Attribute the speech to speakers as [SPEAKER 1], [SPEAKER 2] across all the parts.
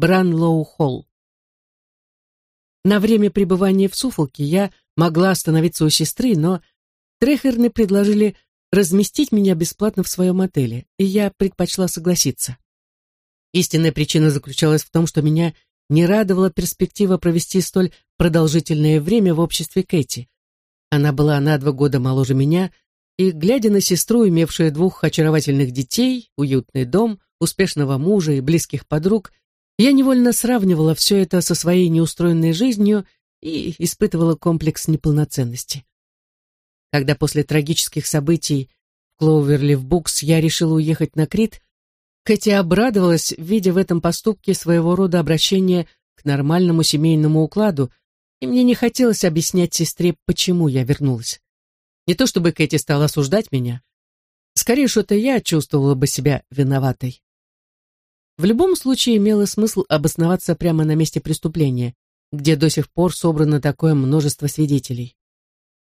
[SPEAKER 1] Бранлоу-Холл. На время пребывания в Суфолке я могла остановиться у сестры, но Трехерны предложили разместить меня бесплатно в своем отеле, и я предпочла согласиться. Истинная причина заключалась в том, что меня не радовала перспектива провести столь продолжительное время в обществе Кэти. Она была на два года моложе меня, и, глядя на сестру, имевшую двух очаровательных детей, уютный дом, успешного мужа и близких подруг, я невольно сравнивала все это со своей неустроенной жизнью и испытывала комплекс неполноценности. Когда после трагических событий в Клоуверлив Букс я решила уехать на Крит, Кэти обрадовалась, видя в этом поступке своего рода обращение к нормальному семейному укладу, и мне не хотелось объяснять сестре, почему я вернулась. Не то чтобы Кэти стала осуждать меня, скорее что-то я чувствовала бы себя виноватой. В любом случае имело смысл обосноваться прямо на месте преступления, где до сих пор собрано такое множество свидетелей.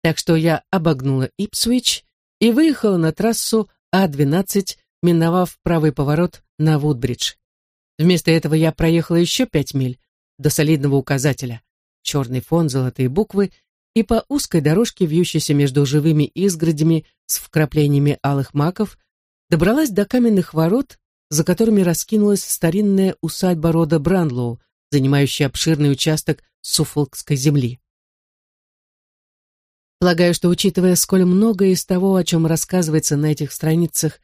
[SPEAKER 1] Так что я обогнула Ипсвич и выехала на трассу А-12, миновав правый поворот на Вудбридж. Вместо этого я проехала еще пять миль до солидного указателя. Черный фон, золотые буквы и по узкой дорожке, вьющейся между живыми изгородями с вкраплениями алых маков, добралась до каменных ворот, за которыми раскинулась старинная усадьба рода Бранлоу, занимающая обширный участок суфолкской земли. Полагаю, что, учитывая, сколь многое из того, о чем рассказывается на этих страницах,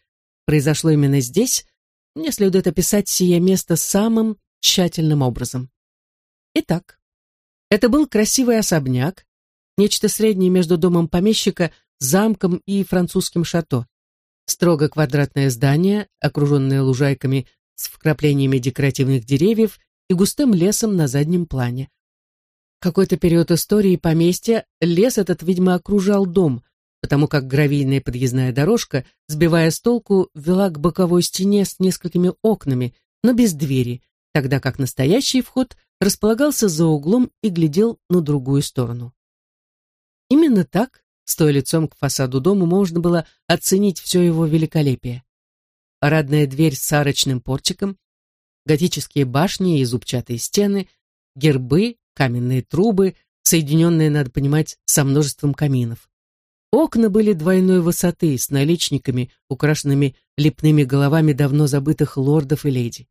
[SPEAKER 1] произошло именно здесь, мне следует описать сие место самым тщательным образом. Итак, это был красивый особняк, нечто среднее между домом помещика, замком и французским шато. Строго квадратное здание, окруженное лужайками с вкраплениями декоративных деревьев и густым лесом на заднем плане. Какой-то период истории поместья лес этот, видимо, окружал дом, потому как гравийная подъездная дорожка, сбивая с толку, вела к боковой стене с несколькими окнами, но без двери, тогда как настоящий вход располагался за углом и глядел на другую сторону. Именно так, стоя лицом к фасаду дома, можно было оценить все его великолепие. Парадная дверь с арочным портиком, готические башни и зубчатые стены, гербы, каменные трубы, соединенные, надо понимать, со множеством каминов. Окна были двойной высоты, с наличниками, украшенными лепными головами давно забытых лордов и леди.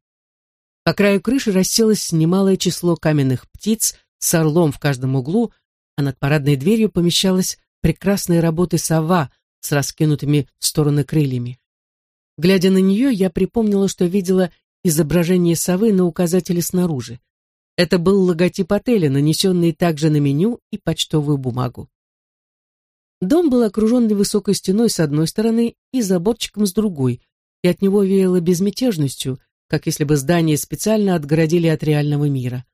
[SPEAKER 1] По краю крыши расселось немалое число каменных птиц с орлом в каждом углу, а над парадной дверью помещалась прекрасная работы сова с раскинутыми в стороны крыльями. Глядя на нее, я припомнила, что видела изображение совы на указателе снаружи. Это был логотип отеля, нанесенный также на меню и почтовую бумагу. Дом был окружен высокой стеной с одной стороны и заборчиком с другой, и от него веяло безмятежностью, как если бы здание специально отгородили от реального мира.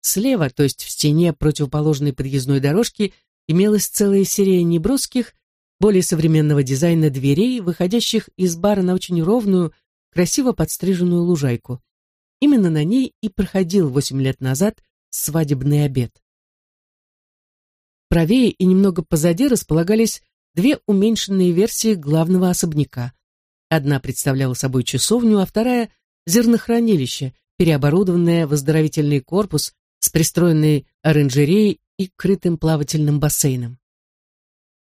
[SPEAKER 1] Слева, то есть в стене противоположной подъездной дорожки, имелась целая серия неброских, более современного дизайна дверей, выходящих из бара на очень ровную, красиво подстриженную лужайку. Именно на ней и проходил восемь лет назад свадебный обед. Правее и немного позади располагались две уменьшенные версии главного особняка. Одна представляла собой часовню, а вторая — зернохранилище, переоборудованное в оздоровительный корпус с пристроенной оранжереей и крытым плавательным бассейном.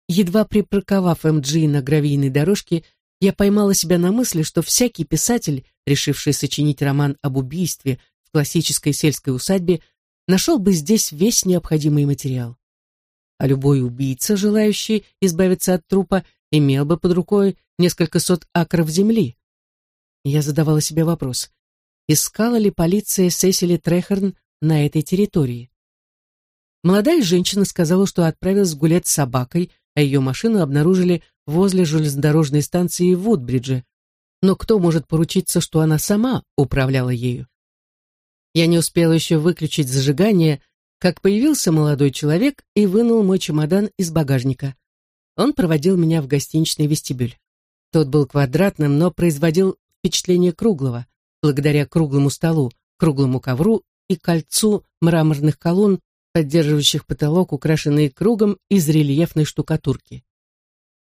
[SPEAKER 1] Едва припарковав МГ на гравийной дорожке, я поймала себя на мысли, что всякий писатель, решивший сочинить роман об убийстве в классической сельской усадьбе, нашел бы здесь весь необходимый материал. А любой убийца, желающий избавиться от трупа, имел бы под рукой несколько сот акров земли. Я задавала себе вопрос, искала ли полиция Сесили Трехерн на этой территории? Молодая женщина сказала, что отправилась гулять с собакой, а ее машину обнаружили возле железнодорожной станции в Вудбридже. Но кто может поручиться, что она сама управляла ею? Я не успела еще выключить зажигание, как появился молодой человек и вынул мой чемодан из багажника. Он проводил меня в гостиничный вестибюль. Тот был квадратным, но производил впечатление круглого, благодаря круглому столу, круглому ковру и кольцу мраморных колонн, поддерживающих потолок, украшенный кругом из рельефной штукатурки.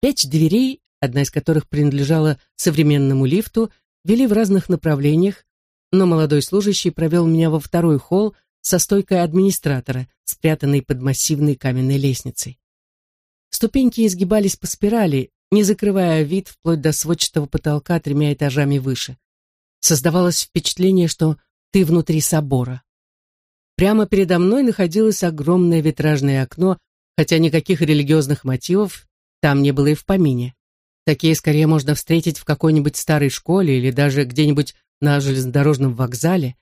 [SPEAKER 1] Пять дверей, одна из которых принадлежала современному лифту, вели в разных направлениях, но молодой служащий провел меня во второй холл со стойкой администратора, спрятанной под массивной каменной лестницей. Ступеньки изгибались по спирали, не закрывая вид вплоть до сводчатого потолка тремя этажами выше. Создавалось впечатление, что ты внутри собора. Прямо передо мной находилось огромное витражное окно, хотя никаких религиозных мотивов там не было и в помине. Такие скорее можно встретить в какой-нибудь старой школе или даже где-нибудь на железнодорожном вокзале.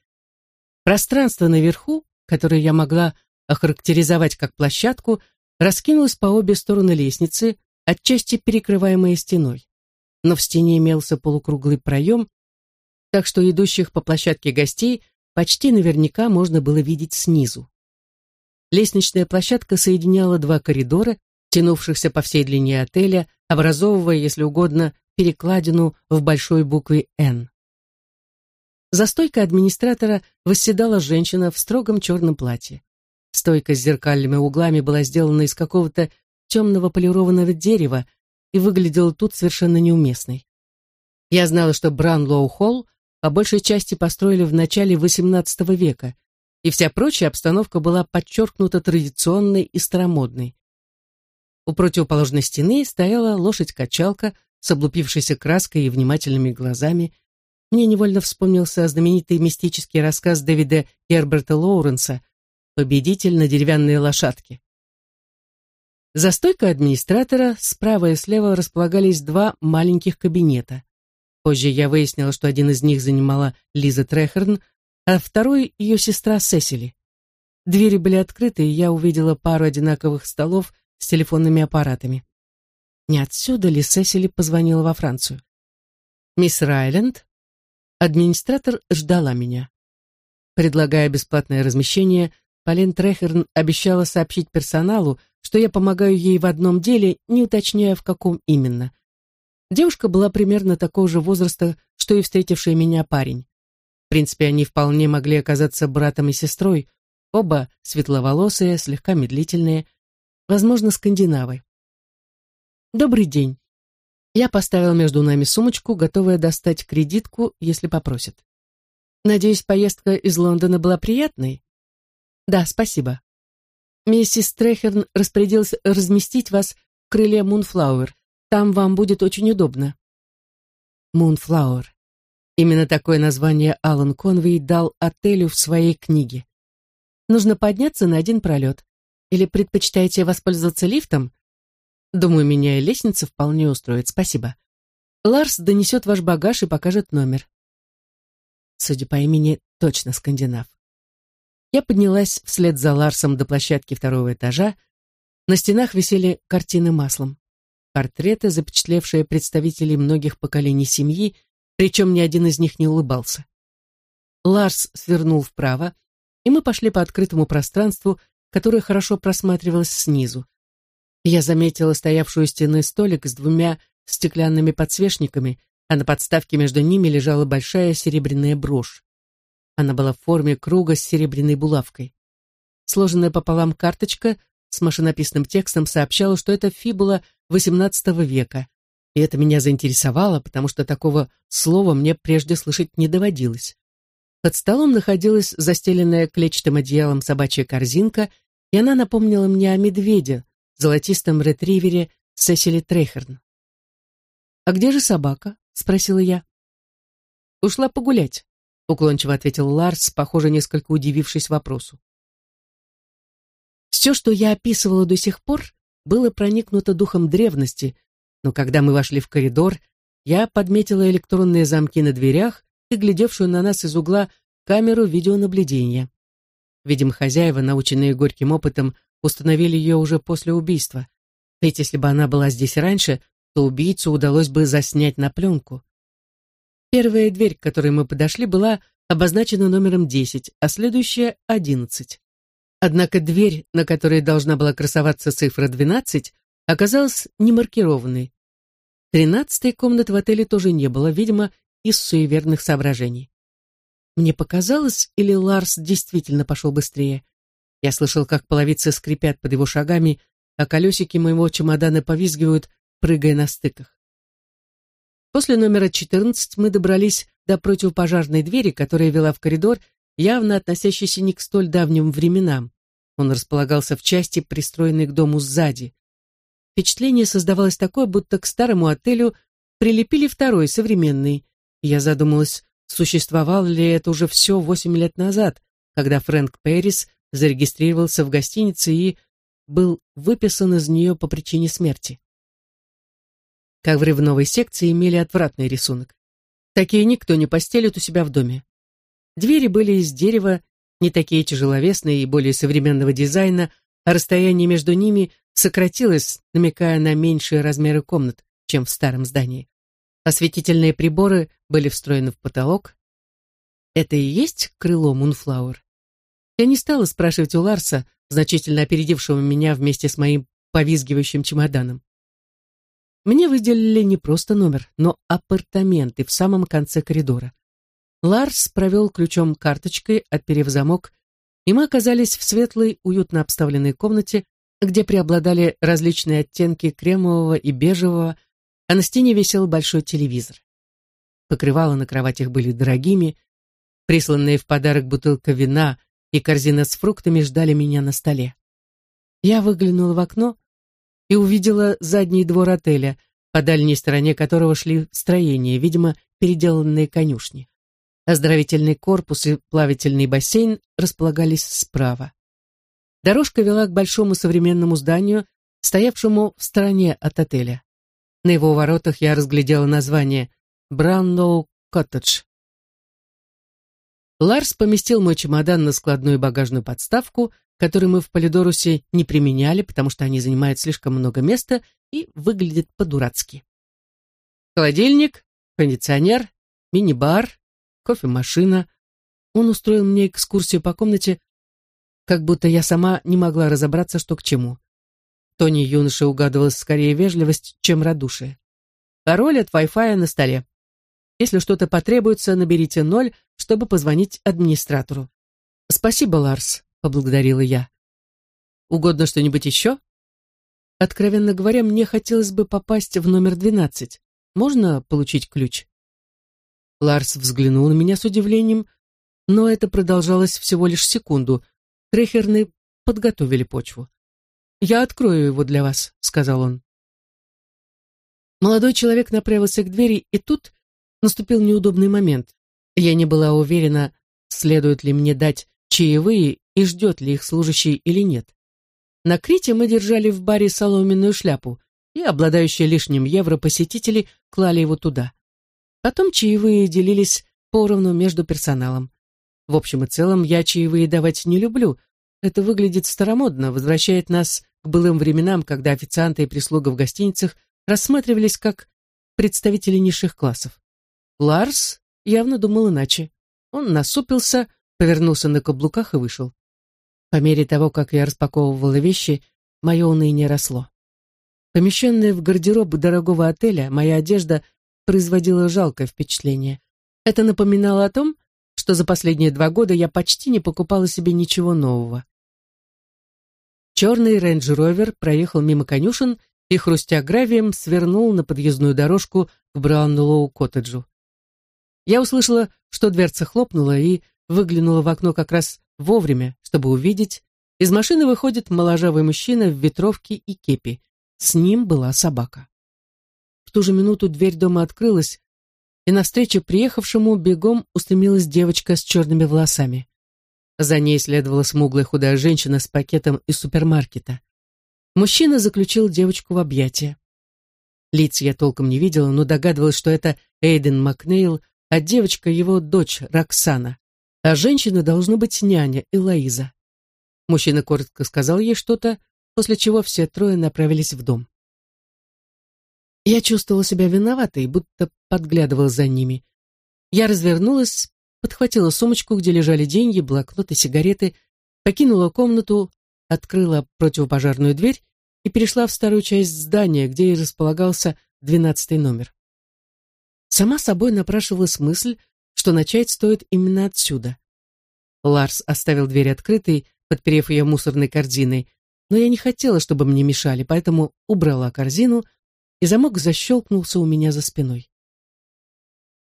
[SPEAKER 1] Пространство наверху, которое я могла охарактеризовать как площадку, раскинулось по обе стороны лестницы, отчасти перекрываемое стеной. Но в стене имелся полукруглый проем, так что идущих по площадке гостей почти наверняка можно было видеть снизу. Лестничная площадка соединяла два коридора, тянувшихся по всей длине отеля, образовывая, если угодно, перекладину в большой букве «Н». За стойкой администратора восседала женщина в строгом черном платье. Стойка с зеркальными углами была сделана из какого-то темного полированного дерева и выглядела тут совершенно неуместной. Я знала, что Бранлоу-холл по большей части построили в начале XVIII века, и вся прочая обстановка была подчеркнута традиционной и старомодной. У противоположной стены стояла лошадь-качалка с облупившейся краской и внимательными глазами. Мне невольно вспомнился знаменитый мистический рассказ Дэвида Герберта Лоуренса «Победитель на деревянной лошадке». За стойкой администратора справа и слева располагались два маленьких кабинета. Позже я выяснила, что один из них занимала Лиза Трехерн, а второй — ее сестра Сесили. Двери были открыты, и я увидела пару одинаковых столов с телефонными аппаратами. Не отсюда ли Сесили позвонила во Францию? Мисс Райленд, администратор, ждала меня. Предлагая бесплатное размещение, Полин Трехерн обещала сообщить персоналу, что я помогаю ей в одном деле, не уточняя, в каком именно. Девушка была примерно такого же возраста, что и встретивший меня парень. В принципе, они вполне могли оказаться братом и сестрой, оба светловолосые, слегка медлительные, возможно, скандинавы. «Добрый день». Я поставила между нами сумочку, готовая достать кредитку, если попросят. «Надеюсь, поездка из Лондона была приятной?» «Да, спасибо». Миссис Трехерн распорядилась разместить вас в крыле Moonflower. Там вам будет очень удобно. Moonflower. Именно такое название Алан Конвей дал отелю в своей книге. Нужно подняться на один пролет. Или предпочитаете воспользоваться лифтом? Думаю, меня и лестница вполне устроит, спасибо. Ларс донесет ваш багаж и покажет номер. Судя по имени, точно скандинав. Я поднялась вслед за Ларсом до площадки второго этажа. На стенах висели картины маслом. Портреты, запечатлевшие представителей многих поколений семьи, причем ни один из них не улыбался. Ларс свернул вправо, и мы пошли по открытому пространству, которое хорошо просматривалось снизу. Я заметила стоявшую стены столик с двумя стеклянными подсвечниками, а на подставке между ними лежала большая серебряная брошь. Она была в форме круга с серебряной булавкой. Сложенная пополам карточка с машинописным текстом сообщала, что это фибула XVIII века. И это меня заинтересовало, потому что такого слова мне прежде слышать не доводилось. Под столом находилась застеленная клетчатым одеялом собачья корзинка, и она напомнила мне о медведе, золотистом ретривере Сесили Трехерн. «А где же собака?» — спросила я. «Ушла погулять», — уклончиво ответил Ларс, похоже, несколько удивившись вопросу. Все, что я описывала до сих пор, было проникнуто духом древности, но когда мы вошли в коридор, я подметила электронные замки на дверях и глядевшую на нас из угла камеру видеонаблюдения. Видимо, хозяева, наученные горьким опытом, установили ее уже после убийства. Ведь если бы она была здесь раньше, то убийцу удалось бы заснять на пленку. Первая дверь, к которой мы подошли, была обозначена номером 10, а следующая — 11. Однако дверь, на которой должна была красоваться цифра 12, оказалась не маркированной. Тринадцатой комнаты в отеле тоже не было, видимо, из суеверных соображений. Мне показалось, или Ларс действительно пошел быстрее. Я слышал, как половицы скрипят под его шагами, а колесики моего чемодана повизгивают, прыгая на стыках. После номера 14 мы добрались до противопожарной двери, которая вела в коридор, явно относящийся не к столь давним временам. Он располагался в части, пристроенной к дому сзади. Впечатление создавалось такое, будто к старому отелю прилепили второй, современный. Я задумалась, существовало ли это уже все восемь лет назад, когда Фрэнк Пэрис зарегистрировался в гостинице и был выписан из нее по причине смерти. Ковры в новой секции имели отвратный рисунок. Такие никто не постелит у себя в доме. Двери были из дерева, не такие тяжеловесные и более современного дизайна, а расстояние между ними сократилось, намекая на меньшие размеры комнат, чем в старом здании. Осветительные приборы были встроены в потолок. Это и есть крыло Мунфлауэр? Я не стала спрашивать у Ларса, значительно опередившего меня вместе с моим повизгивающим чемоданом. Мне выделили не просто номер, но апартаменты в самом конце коридора. Ларс провел ключом карточкой, отперев замок, и мы оказались в светлой, уютно обставленной комнате, где преобладали различные оттенки кремового и бежевого, а на стене висел большой телевизор. Покрывала на кроватях были дорогими, присланные в подарок бутылка вина и корзина с фруктами ждали меня на столе. Я выглянула в окно и увидела задний двор отеля, по дальней стороне которого шли строения, видимо, переделанные конюшни. Оздоровительный корпус и плавательный бассейн располагались справа. Дорожка вела к большому современному зданию, стоявшему в стороне от отеля. На его воротах я разглядела название «Браунлоу Коттедж». Ларс поместил мой чемодан на складную багажную подставку, которую мы в Полидорусе не применяли, потому что они занимают слишком много места и выглядят по-дурацки. Холодильник, кондиционер, мини-бар, кофемашина. Он устроил мне экскурсию по комнате, как будто я сама не могла разобраться, что к чему. Тони юноше угадывалась скорее вежливость, чем радушие. Пароль от Wi-Fi на столе. Если что-то потребуется, наберите ноль, чтобы позвонить администратору. «Спасибо, Ларс», — поблагодарила я. «Угодно что-нибудь еще?» Откровенно говоря, мне хотелось бы попасть в номер двенадцать. Можно получить ключ? Ларс взглянул на меня с удивлением, но это продолжалось всего лишь секунду. Трехерны подготовили почву. «Я открою его для вас», — сказал он. Молодой человек направился к двери, и тут наступил неудобный момент. Я не была уверена, следует ли мне дать чаевые и ждет ли их служащий или нет. На Крите мы держали в баре соломенную шляпу, и обладающие лишним евро посетители клали его туда. Потом чаевые делились поровну между персоналом. В общем и целом, я чаевые давать не люблю. Это выглядит старомодно, возвращает нас к былым временам, когда официанты и прислуга в гостиницах рассматривались как представители низших классов. Ларс явно думал иначе. Он насупился, повернулся на каблуках и вышел. По мере того, как я распаковывала вещи, мое уныние росло. Помещенная в гардероб дорогого отеля, моя одежда производила жалкое впечатление. Это напоминало о том, что за последние два года я почти не покупала себе ничего нового. Черный рейндж-ровер проехал мимо конюшен и, хрустя гравием, свернул на подъездную дорожку к Браунлоу-коттеджу. Я услышала, что дверца хлопнула и выглянула в окно как раз вовремя, чтобы увидеть, из машины выходит моложавый мужчина в ветровке и кепи. С ним была собака. В ту же минуту дверь дома открылась, и навстречу приехавшему бегом устремилась девочка с черными волосами. За ней следовала смуглая худая женщина с пакетом из супермаркета. Мужчина заключил девочку в объятия. Лиц я толком не видела, но догадывалась, что это Эйден Макнейл, а девочка его дочь Роксана. А женщина должна быть няня Элоиза. Мужчина коротко сказал ей что-то, после чего все трое направились в дом. Я чувствовала себя виноватой, будто подглядывала за ними. Я развернулась, подхватила сумочку, где лежали деньги, блокноты, сигареты, покинула комнату, открыла противопожарную дверь и перешла в старую часть здания, где и располагался двенадцатый номер. Сама собой напрашивалась мысль, что начать стоит именно отсюда. Ларс оставил дверь открытой, подперев ее мусорной корзиной, но я не хотела, чтобы мне мешали, поэтому убрала корзину, и замок защелкнулся у меня за спиной.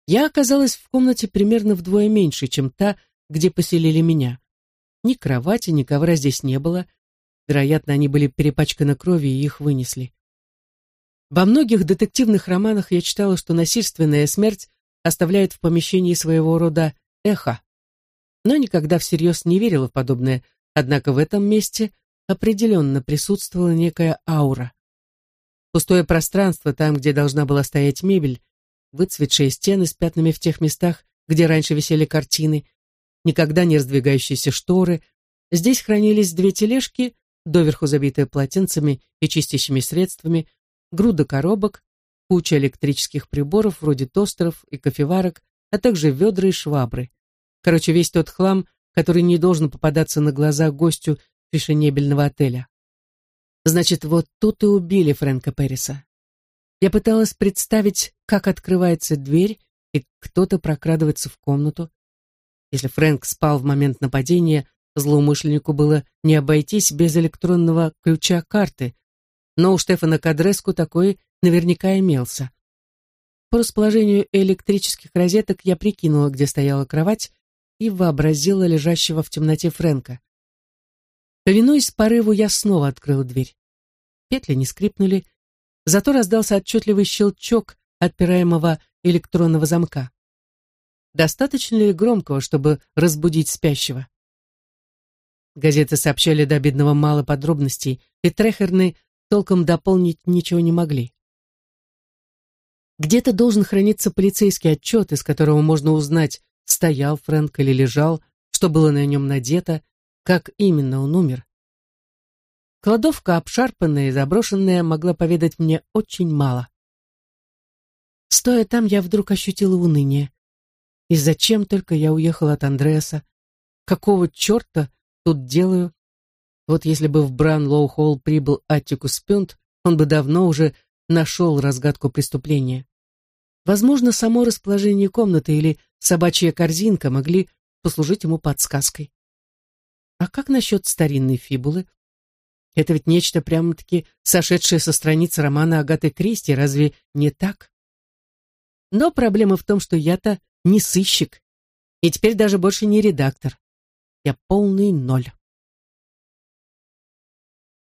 [SPEAKER 1] Я оказалась в комнате примерно вдвое меньше, чем та, где поселили меня. Ни кровати, ни ковра здесь не было. Вероятно, они были перепачканы кровью и их вынесли. Во многих детективных романах я читала, что насильственная смерть оставляет в помещении своего рода эхо. Но никогда всерьез не верила в подобное, однако в этом месте определенно присутствовала некая аура. Пустое пространство там, где должна была стоять мебель, выцветшие стены с пятнами в тех местах, где раньше висели картины, никогда не раздвигающиеся шторы. Здесь хранились две тележки, доверху забитые полотенцами и чистящими средствами, груда коробок, куча электрических приборов вроде тостеров и кофеварок, а также ведра и швабры. Короче, весь тот хлам, который не должен попадаться на глаза гостю фешенебельного отеля. Значит, вот тут и убили Фрэнка Перриса. Я пыталась представить, как открывается дверь, и кто-то прокрадывается в комнату. Если Фрэнк спал в момент нападения, злоумышленнику было не обойтись без электронного ключа карты, но у Штефана Кадреску такой наверняка имелся. По расположению электрических розеток я прикинула, где стояла кровать, и вообразила лежащего в темноте Фрэнка. Повинуясь порыву, я снова открыла дверь. Петли не скрипнули, зато раздался отчетливый щелчок отпираемого электронного замка. Достаточно ли громкого, чтобы разбудить спящего? Газеты сообщали до обидного мало подробностей, и Трехерны толком дополнить ничего не могли. Где-то должен храниться полицейский отчет, из которого можно узнать, стоял Фрэнк или лежал, что было на нем надето, как именно он умер. Кладовка, обшарпанная и заброшенная, могла поведать мне очень мало. Стоя там, я вдруг ощутила уныние. И зачем только я уехала от Андреаса? Какого черта тут делаю? Вот если бы в Бран-Лоу-Холл прибыл Аттикус Пюнт, он бы давно уже нашел разгадку преступления. Возможно, само расположение комнаты или собачья корзинка могли послужить ему подсказкой. А как насчет старинной фибулы? Это ведь нечто прямо-таки сошедшее со страниц романа Агаты Кристи, разве не так? Но проблема в том, что я-то не сыщик, и теперь даже больше не редактор. Я полный ноль.